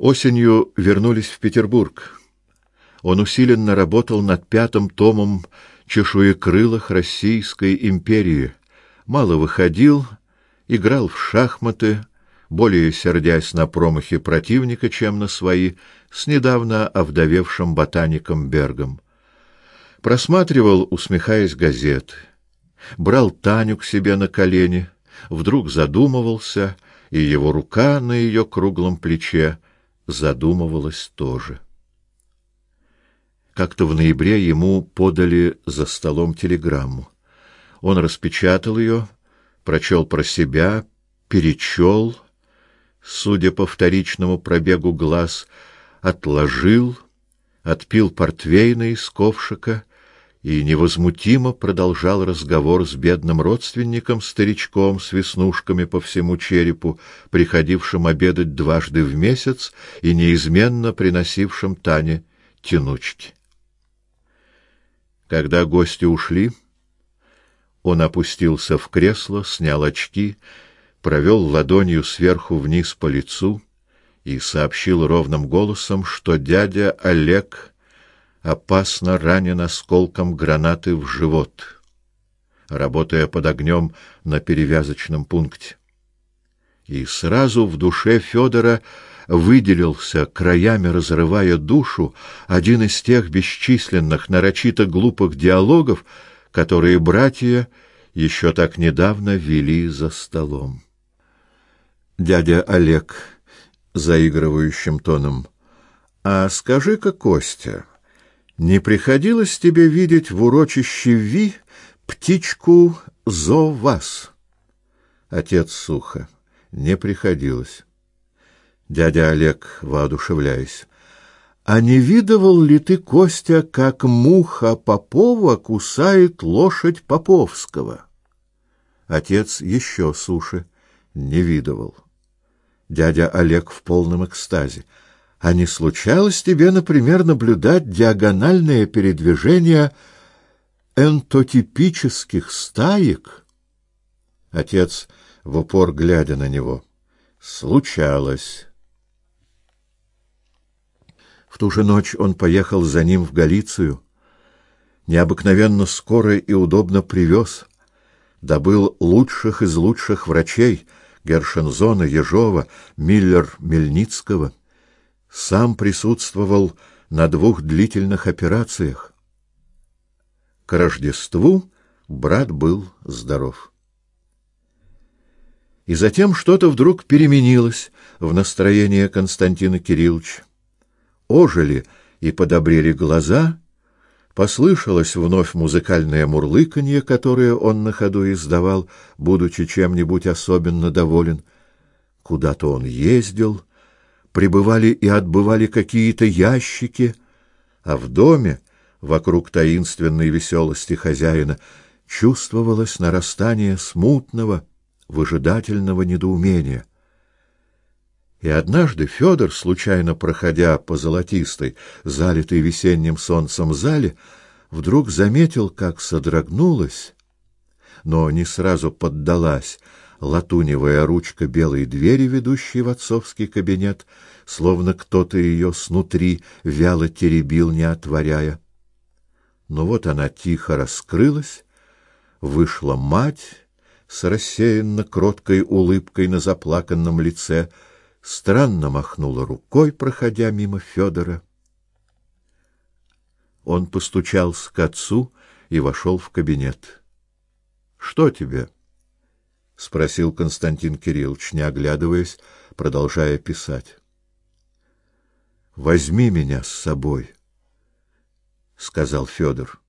Осенью вернулись в Петербург. Он усиленно работал над пятым томом чешуекрылых Российской империи. Мало выходил, играл в шахматы, более сердясь на промахи противника, чем на свои, с недавно овдовевшим ботаником Бергом. Просматривал, усмехаясь, газеты. Брал Таню к себе на колени, вдруг задумывался, и его рука на ее круглом плече задумывалась тоже. Как-то в ноябре ему подали за столом телеграмму. Он распечатал ее, прочел про себя, перечел, судя по вторичному пробегу глаз, отложил, отпил портвейна из ковшика и невозмутимо продолжал разговор с бедным родственником, старичком с веснушками по всему черепу, приходившим обедать дважды в месяц и неизменно приносившим Тане тянучки. Когда гости ушли, он опустился в кресло, снял очки, провел ладонью сверху вниз по лицу и сообщил ровным голосом, что дядя Олег опасно ранен осколком гранаты в живот, работая под огнем на перевязочном пункте. И сразу в душе Федора выделился, краями разрывая душу, один из тех бесчисленных нарочито глупых диалогов, которые братья еще так недавно вели за столом. Дядя Олег заигрывающим тоном: "А скажи-ка, Костя, не приходилось тебе видеть в урочище Ви птичку зовас?" Отец сухо: "Не приходилось". Дядя Олег, воодушевляясь: "А не видывал ли ты, Костя, как муха Попова кусает лошадь Поповского?" Отец еще суше: "Не видывал". Дядя Олег в полном экстазе. А не случалось тебе, например, наблюдать диагональное передвижение энтотипических стаек? Отец в упор глядя на него. Случалось. В ту же ночь он поехал за ним в Галицию. Необыкновенно скоро и удобно привез. Добыл лучших из лучших врачей — Гершензона, Ежова, Миллер-Мельницкого. Сам присутствовал на двух длительных операциях. К Рождеству брат был здоров. И затем что-то вдруг переменилось в настроении Константина Кирилловича. Ожили и подобрели глаза, Послышалось вновь музыкальное мурлыканье, которое он на ходу издавал, будучи чем-нибудь особенно доволен. Куда-то он ездил, прибывали и отбывали какие-то ящики, а в доме, вокруг таинственной веселости хозяина, чувствовалось нарастание смутного, выжидательного недоумения. И однажды Федор, случайно проходя по золотистой, залитой весенним солнцем зале, вдруг заметил, как содрогнулась, но не сразу поддалась латуневая ручка белой двери, ведущей в отцовский кабинет, словно кто-то ее снутри вяло теребил, не отворяя. Но вот она тихо раскрылась, вышла мать с рассеянно кроткой улыбкой на заплаканном лице — странно махнула рукой, проходя мимо Федора. Он постучался к отцу и вошел в кабинет. Что тебе? Спросил Константин Кириллович, не оглядываясь, продолжая писать. Возьми меня с собой, сказал Федор.